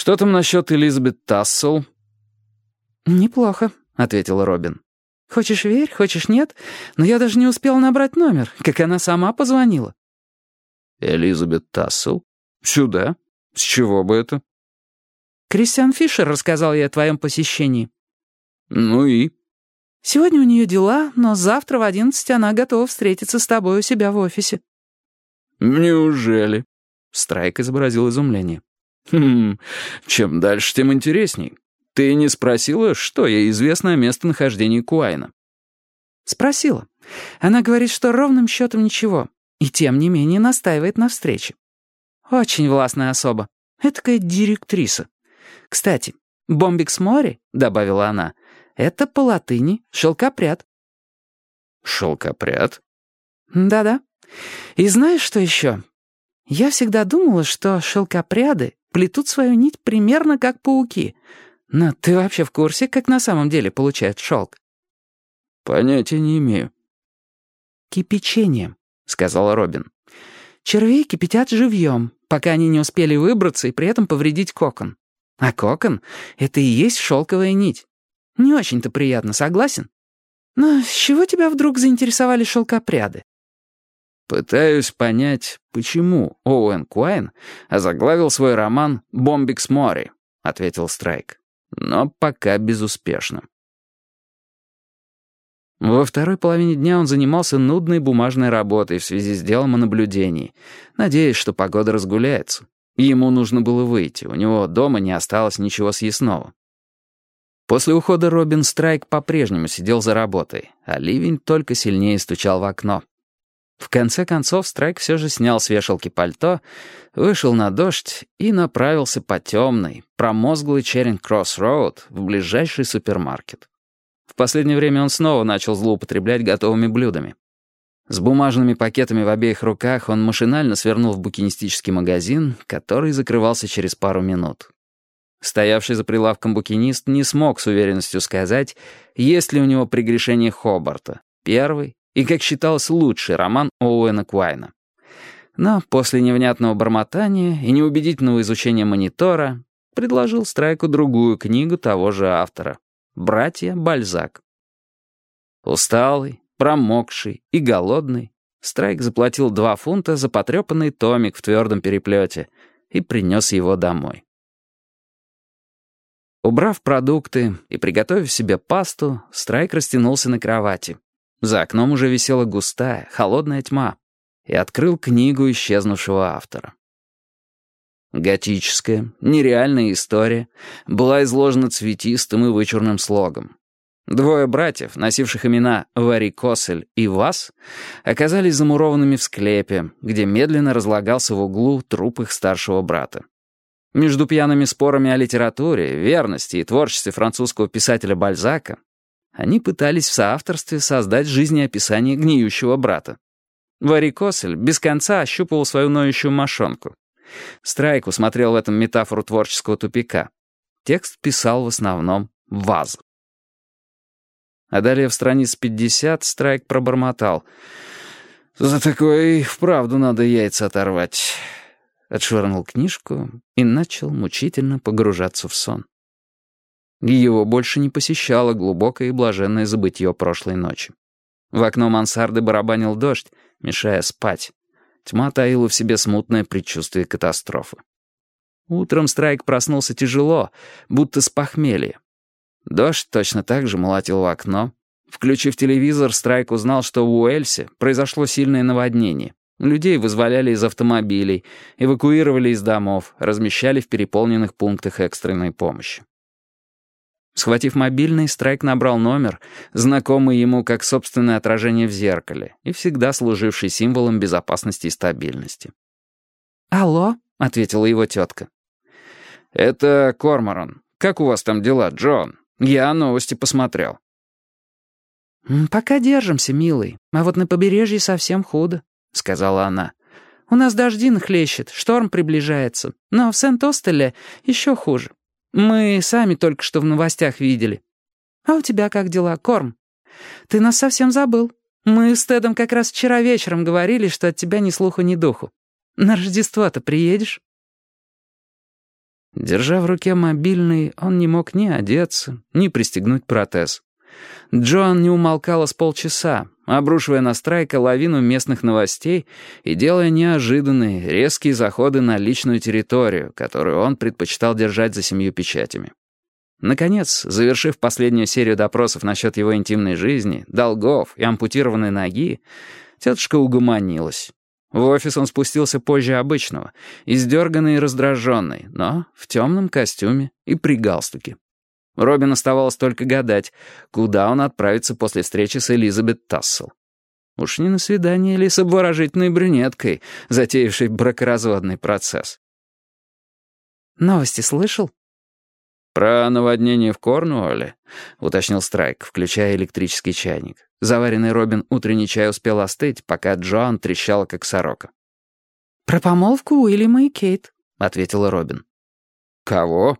«Что там насчет Элизабет Тассел?» «Неплохо», — ответила Робин. «Хочешь верь, хочешь нет, но я даже не успел набрать номер, как она сама позвонила». «Элизабет Тассел? Сюда? С чего бы это?» «Кристиан Фишер рассказал ей о твоем посещении». «Ну и?» «Сегодня у нее дела, но завтра в одиннадцать она готова встретиться с тобой у себя в офисе». «Неужели?» — Страйк изобразил изумление. «Хм, чем дальше, тем интересней. Ты не спросила, что ей известно о местонахождении Куайна?» «Спросила. Она говорит, что ровным счетом ничего, и тем не менее настаивает на встрече. Очень властная особа. Этакая директриса. Кстати, «Бомбикс море», — добавила она, — «это по латыни шелкопряд». «Шелкопряд?» «Да-да. И знаешь, что еще? Я всегда думала, что шелкопряды плетут свою нить примерно как пауки. Но ты вообще в курсе, как на самом деле получают шелк? Понятия не имею. Кипячением, сказала Робин. Червей кипятят живьем, пока они не успели выбраться и при этом повредить кокон. А кокон — это и есть шелковая нить. Не очень-то приятно, согласен? Но с чего тебя вдруг заинтересовали шелкопряды? Пытаюсь понять, почему Оуэн Куайн озаглавил свой роман «Бомбикс Мори», — ответил Страйк. Но пока безуспешно. Во второй половине дня он занимался нудной бумажной работой в связи с делом о наблюдении, надеясь, что погода разгуляется. Ему нужно было выйти, у него дома не осталось ничего съестного. После ухода Робин Страйк по-прежнему сидел за работой, а ливень только сильнее стучал в окно. В конце концов Страйк все же снял с вешалки пальто, вышел на дождь и направился по темной, промозглой Черинг-Кросс-Роуд в ближайший супермаркет. В последнее время он снова начал злоупотреблять готовыми блюдами. С бумажными пакетами в обеих руках он машинально свернул в букинистический магазин, который закрывался через пару минут. Стоявший за прилавком букинист не смог с уверенностью сказать, есть ли у него прегрешение Хобарта, первый и, как считалось, лучший роман Оуэна Куайна. Но после невнятного бормотания и неубедительного изучения монитора предложил Страйку другую книгу того же автора «Братья Бальзак». Усталый, промокший и голодный, Страйк заплатил два фунта за потрепанный томик в твердом переплете и принес его домой. Убрав продукты и приготовив себе пасту, Страйк растянулся на кровати, за окном уже висела густая, холодная тьма, и открыл книгу исчезнувшего автора. Готическая, нереальная история была изложена цветистым и вычурным слогом. Двое братьев, носивших имена Варикосель и Вас, оказались замурованными в склепе, где медленно разлагался в углу труп их старшего брата. Между пьяными спорами о литературе, верности и творчестве французского писателя Бальзака они пытались в соавторстве создать жизнеописание гниющего брата. Варикосель без конца ощупывал свою ноющую мошонку. Страйк усмотрел в этом метафору творческого тупика. Текст писал в основном Ваз. А далее в страниц 50 Страйк пробормотал. «За такое и вправду надо яйца оторвать». Отшвырнул книжку и начал мучительно погружаться в сон. Его больше не посещало глубокое и блаженное забытье прошлой ночи. В окно мансарды барабанил дождь, мешая спать. Тьма таила в себе смутное предчувствие катастрофы. Утром Страйк проснулся тяжело, будто с похмелья. Дождь точно так же молотил в окно. Включив телевизор, Страйк узнал, что в Уэльсе произошло сильное наводнение. Людей вызволяли из автомобилей, эвакуировали из домов, размещали в переполненных пунктах экстренной помощи. Схватив мобильный, Страйк набрал номер, знакомый ему как собственное отражение в зеркале и всегда служивший символом безопасности и стабильности. «Алло», — ответила его тетка. «Это Корморан. Как у вас там дела, Джон? Я новости посмотрел». «Пока держимся, милый, а вот на побережье совсем худо», — сказала она. «У нас дожди нахлещет, шторм приближается, но в Сент-Остеле еще хуже. Мы сами только что в новостях видели. А у тебя как дела, Корм? Ты нас совсем забыл. Мы с Тедом как раз вчера вечером говорили, что от тебя ни слуху, ни духу. На Рождество-то приедешь?» Держа в руке мобильный, он не мог ни одеться, ни пристегнуть протез. Джоан не умолкала с полчаса, обрушивая на Страйка лавину местных новостей и делая неожиданные, резкие заходы на личную территорию, которую он предпочитал держать за семью печатями. Наконец, завершив последнюю серию допросов насчет его интимной жизни, долгов и ампутированной ноги, тетушка угомонилась. В офис он спустился позже обычного, издерганный и раздраженный, но в темном костюме и при галстуке. Робин оставалось только гадать, куда он отправится после встречи с Элизабет Тассел. Уж не на свидание ли с обворожительной брюнеткой, затеявшей бракоразводный процесс. «Новости слышал?» «Про наводнение в Корнуолле», — уточнил Страйк, включая электрический чайник. Заваренный Робин утренний чай успел остыть, пока Джоан трещала, как сорока. «Про помолвку Уильяма и Кейт», — ответила Робин. «Кого?»